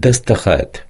достахает